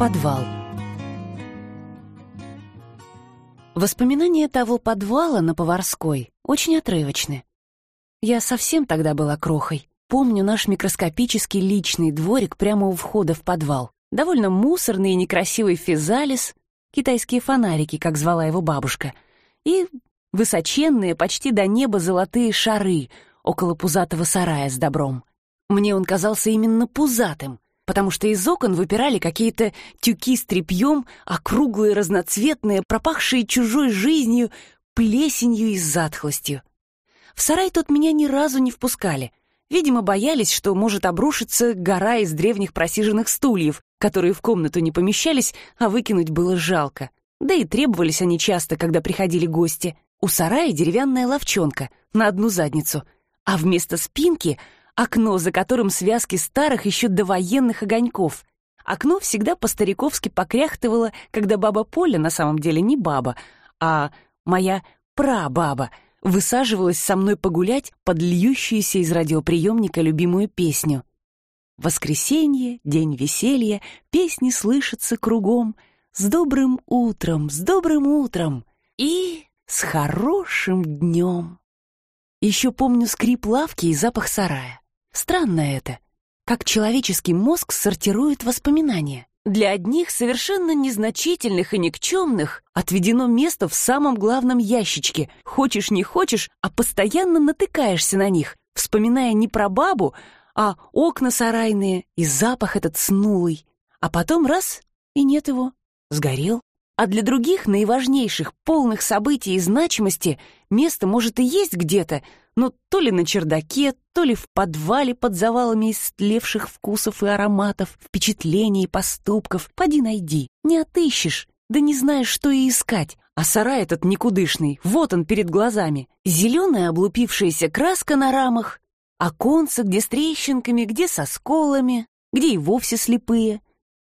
Подвал. Воспоминания того подвала на Поварской очень отрывочны. Я совсем тогда была крохой. Помню наш микроскопический личный дворик прямо у входа в подвал. Довольно мусорный и некрасивый физалис, китайские фонарики, как звала его бабушка, и высоченные, почти до неба золотые шары около пузатого сарая с добром. Мне он казался именно пузатым, потому что из окон выпирали какие-то тюки с тряпьем, округлые, разноцветные, пропахшие чужой жизнью, плесенью и затхлостью. В сарай тот меня ни разу не впускали. Видимо, боялись, что может обрушиться гора из древних просиженных стульев, которые в комнату не помещались, а выкинуть было жалко. Да и требовались они часто, когда приходили гости. У сарая деревянная ловчонка на одну задницу, а вместо спинки — окно, за которым связки старых еще довоенных огоньков. Окно всегда по-стариковски покряхтывало, когда баба Поля, на самом деле не баба, а моя прабаба, высаживалась со мной погулять под льющуюся из радиоприемника любимую песню. Воскресенье, день веселья, песни слышатся кругом. С добрым утром, с добрым утром и с хорошим днем. Еще помню скрип лавки и запах сарая. Странно это, как человеческий мозг сортирует воспоминания. Для одних совершенно незначительных и никчемных отведено место в самом главном ящичке. Хочешь не хочешь, а постоянно натыкаешься на них, вспоминая не про бабу, а окна сарайные и запах этот снулый. А потом раз — и нет его, сгорел. А для других, наиважнейших, полных событий и значимости, место, может, и есть где-то, но то ли на чердаке, то ли в подвале под завалами истлевших вкусов и ароматов, впечатлений и поступков. Поди найди, не отыщешь, да не знаешь, что и искать. А сарай этот никудышный, вот он перед глазами. Зеленая облупившаяся краска на рамах, оконца, где с трещинками, где со сколами, где и вовсе слепые,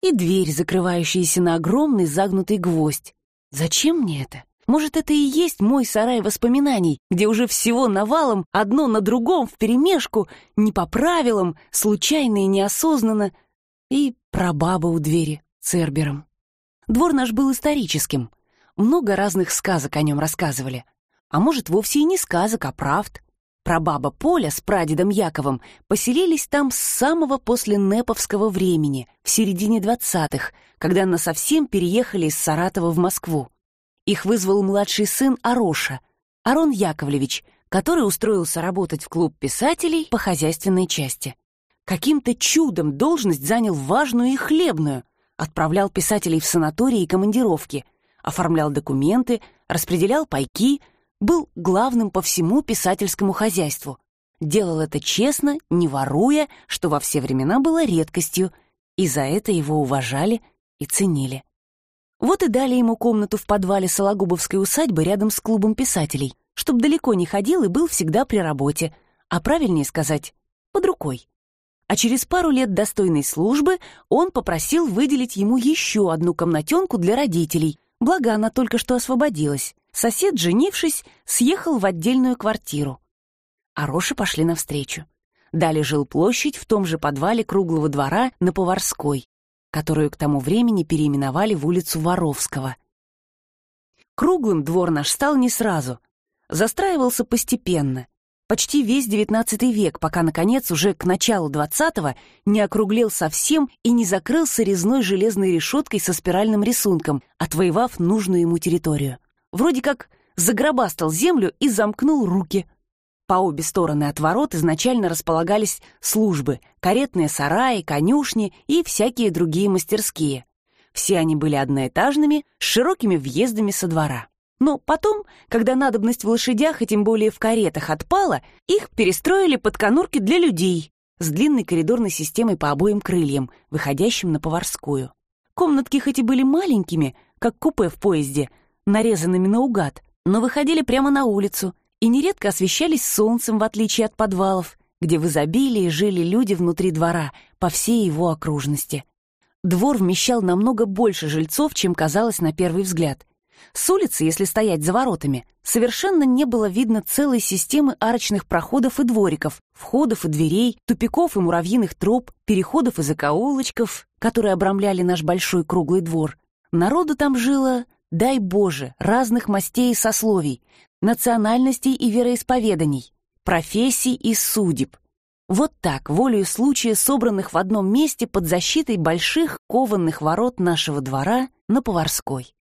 и дверь, закрывающаяся на огромный загнутый гвоздь. Зачем мне это? Может, это и есть мой сарай воспоминаний, где уже всего навалом, одно на другом, вперемешку, не по правилам, случайно и неосознанно, и прабаба у двери Цербером. Двор наш был историческим. Много разных сказок о нем рассказывали. А может, вовсе и не сказок, а правд. Прабаба Поля с прадедом Яковом поселились там с самого после Неповского времени, в середине двадцатых, когда насовсем переехали из Саратова в Москву. Их вызвал младший сын Ароша, Арон Яковлевич, который устроился работать в клуб писателей по хозяйственной части. Каким-то чудом должность занял важную и хлебную, отправлял писателей в санатории и командировки, оформлял документы, распределял пайки, был главным по всему писательскому хозяйству. Делал это честно, не воруя, что во все времена было редкостью, и за это его уважали и ценили. Вот и дали ему комнату в подвале Сологубовской усадьбы рядом с клубом писателей, чтоб далеко не ходил и был всегда при работе, а правильнее сказать, под рукой. А через пару лет достойной службы он попросил выделить ему еще одну комнатенку для родителей, благо она только что освободилась. Сосед, женившись, съехал в отдельную квартиру. А Роши пошли навстречу. Дали жилплощадь в том же подвале круглого двора на Поварской, которую к тому времени переименовали в улицу Воровского. Круглым двор наш стал не сразу. Застраивался постепенно. Почти весь девятнадцатый век, пока, наконец, уже к началу двадцатого не округлел совсем и не закрылся резной железной решеткой со спиральным рисунком, отвоевав нужную ему территорию. Вроде как загробастал землю и замкнул руки — по обе стороны от ворот изначально располагались службы, каретные сараи, конюшни и всякие другие мастерские. Все они были одноэтажными, с широкими въездами со двора. Но потом, когда надобность в лошадях и тем более в каретах отпала, их перестроили под конурки для людей с длинной коридорной системой по обоим крыльям, выходящим на поварскую. Комнатки хоть и были маленькими, как купе в поезде, нарезанными наугад, но выходили прямо на улицу, и нередко освещались солнцем, в отличие от подвалов, где в изобилии жили люди внутри двора, по всей его окружности. Двор вмещал намного больше жильцов, чем казалось на первый взгляд. С улицы, если стоять за воротами, совершенно не было видно целой системы арочных проходов и двориков, входов и дверей, тупиков и муравьиных троп, переходов и закоулочков, которые обрамляли наш большой круглый двор. Народу там жило, дай Боже, разных мастей и сословий, национальностей и вероисповеданий, профессий и судеб. Вот так, волею случая, собранных в одном месте под защитой больших кованных ворот нашего двора на Поварской.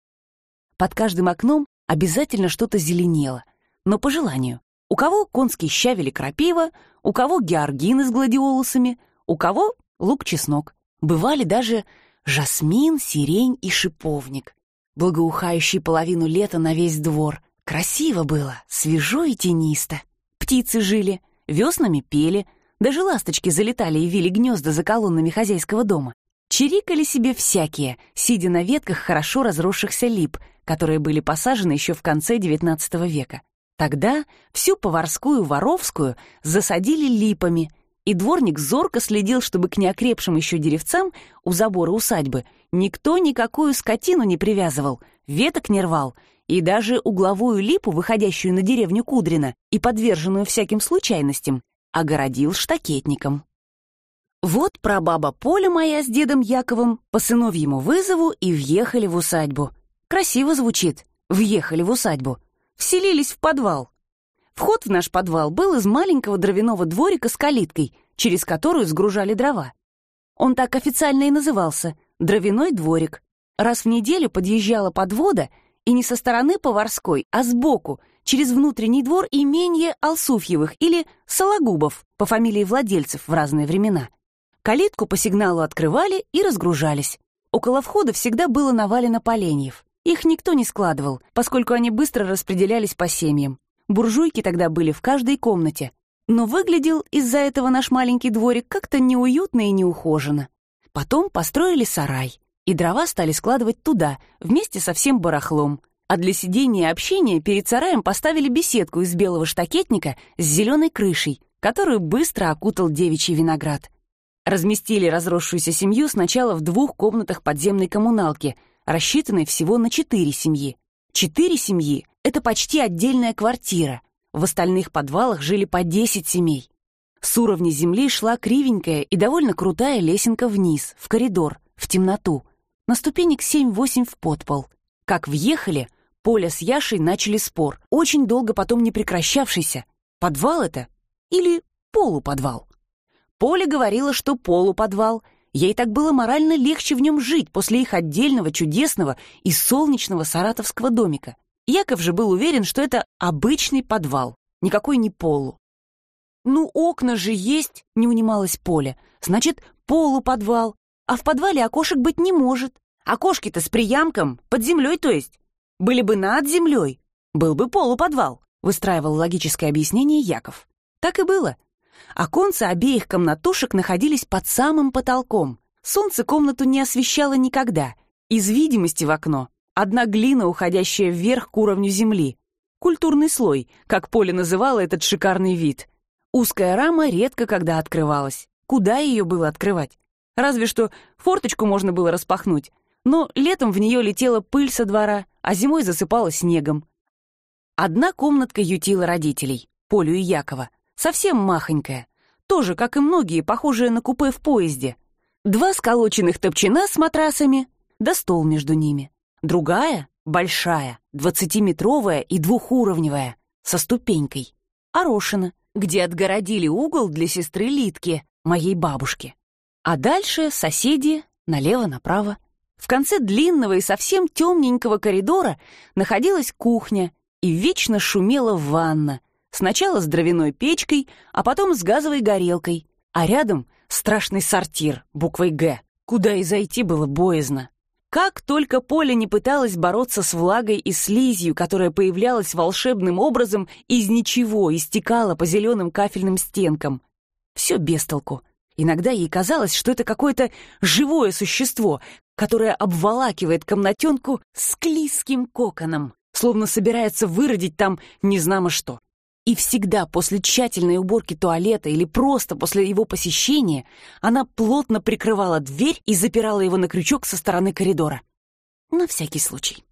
Под каждым окном обязательно что-то зеленело, но по желанию. У кого конский щавель и крапива, у кого георгины с гладиолусами, у кого лук-чеснок. Бывали даже жасмин, сирень и шиповник, благоухающий половину лета на весь двор. Красиво было, свежо и тенисто. Птицы жили, веснами пели, даже ласточки залетали и вили гнезда за колоннами хозяйского дома. Чирикали себе всякие, сидя на ветках хорошо разросшихся лип, которые были посажены еще в конце XIX века. Тогда всю поварскую Воровскую засадили липами, и дворник зорко следил, чтобы к неокрепшим еще деревцам у забора усадьбы никто никакую скотину не привязывал, веток не рвал, и даже угловую липу, выходящую на деревню Кудрина и подверженную всяким случайностям, огородил штакетником. Вот прабаба Поля моя с дедом Яковом по сыновьему вызову и въехали в усадьбу. Красиво звучит. Въехали в усадьбу. Вселились в подвал. Вход в наш подвал был из маленького дровяного дворика с калиткой, через которую сгружали дрова. Он так официально и назывался — дровяной дворик. Раз в неделю подъезжала подвода, и не со стороны Поварской, а сбоку, через внутренний двор имение Алсуфьевых или Сологубов по фамилии владельцев в разные времена. Калитку по сигналу открывали и разгружались. Около входа всегда было навалено поленьев. Их никто не складывал, поскольку они быстро распределялись по семьям. Буржуйки тогда были в каждой комнате. Но выглядел из-за этого наш маленький дворик как-то неуютно и неухоженно. Потом построили сарай, и дрова стали складывать туда, вместе со всем барахлом. А для сидения и общения перед сараем поставили беседку из белого штакетника с зеленой крышей, которую быстро окутал девичий виноград. Разместили разросшуюся семью сначала в двух комнатах подземной коммуналки — рассчитанной всего на четыре семьи. Четыре семьи — это почти отдельная квартира. В остальных подвалах жили по десять семей. С уровня земли шла кривенькая и довольно крутая лесенка вниз, в коридор, в темноту, на ступенек семь-восемь в подпол. Как въехали, Поля с Яшей начали спор, очень долго потом не прекращавшийся. Подвал это или полуподвал? Поля говорила, что полуподвал — Ей так было морально легче в нем жить после их отдельного, чудесного и солнечного саратовского домика. Яков же был уверен, что это обычный подвал, никакой не полу. «Ну, окна же есть», — не унималась Поля. «Значит, полуподвал. А в подвале окошек быть не может. Окошки-то с приямком, под землей, то есть. Были бы над землей, был бы полуподвал», — выстраивал логическое объяснение Яков. Так и было. Оконцы обеих комнатушек находились под самым потолком. Солнце комнату не освещало никогда. Из видимости в окно одна глина, уходящая вверх к уровню земли. Культурный слой, как Поля называла этот шикарный вид. Узкая рама редко когда открывалась. Куда ее было открывать? Разве что форточку можно было распахнуть. Но летом в нее летела пыль со двора, а зимой засыпала снегом. Одна комнатка ютила родителей, Полю и Якова совсем махонькая, тоже, как и многие, похожая на купе в поезде. Два сколоченных топчина с матрасами, да стол между ними. Другая, большая, двадцатиметровая и двухуровневая, со ступенькой. Орошина, где отгородили угол для сестры Литки, моей бабушки. А дальше соседи налево-направо. В конце длинного и совсем темненького коридора находилась кухня и вечно шумела ванна, Сначала с дровяной печкой, а потом с газовой горелкой. А рядом страшный сортир буквой «Г», куда и зайти было боязно. Как только Поля не пыталась бороться с влагой и слизью, которая появлялась волшебным образом из ничего и стекала по зеленым кафельным стенкам. Все без толку. Иногда ей казалось, что это какое-то живое существо, которое обволакивает комнатенку склизким коконом, словно собирается выродить там незнамо что. И всегда после тщательной уборки туалета или просто после его посещения она плотно прикрывала дверь и запирала его на крючок со стороны коридора. На всякий случай.